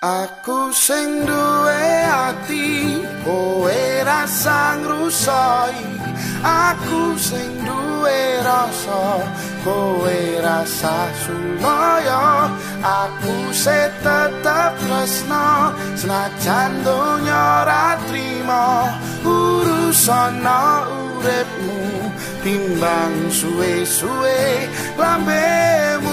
Aku sing duwe ati kowe rasa ngrusoi. Aku sing duwe rasa kowe rasa suloyo Aku se tetep tresno senajan donya ora trimo urusan uripmu timbang suwe-suwe lambemu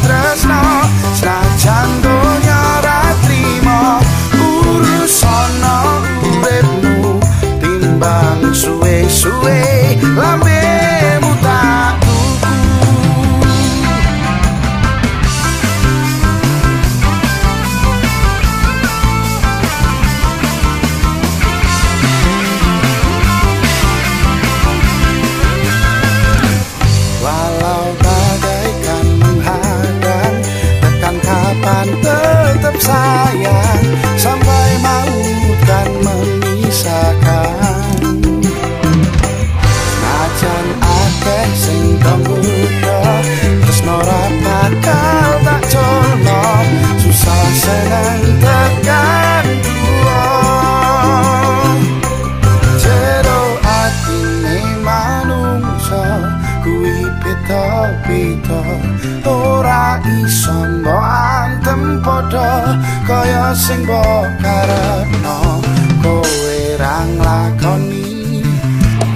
tetep tresno beda-beda ora iso mbok antem padha kaya sing mbok karepno kowe ra nglakoni.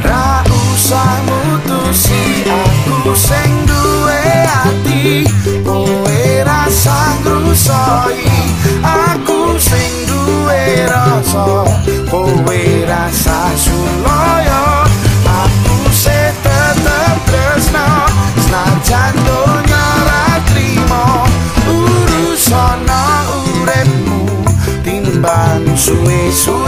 Ra usah mutusi aku sing duwe ati kowe rasa ngrusoi aku sing duwe rasa kowe rasa suloyo timbang suwe-suwe aku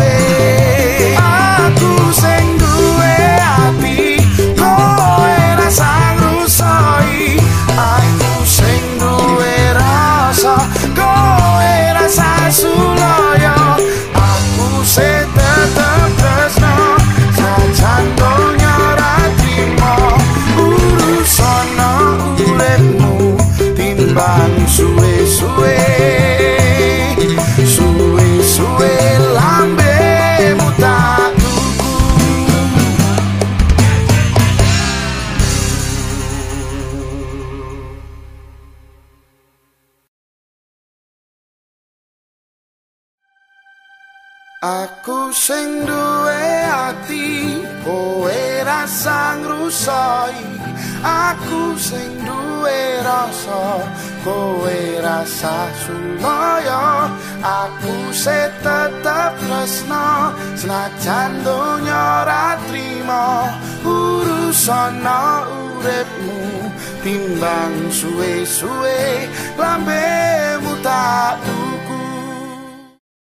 Aku sing duwe ati kowe rasa ngrusoi. Aku sing duwe rasa kowe rasa suloyo Aku se tetep tresno senajan donya ra trimo. Urusan uripmu timbang suwe-suwe lambemu tak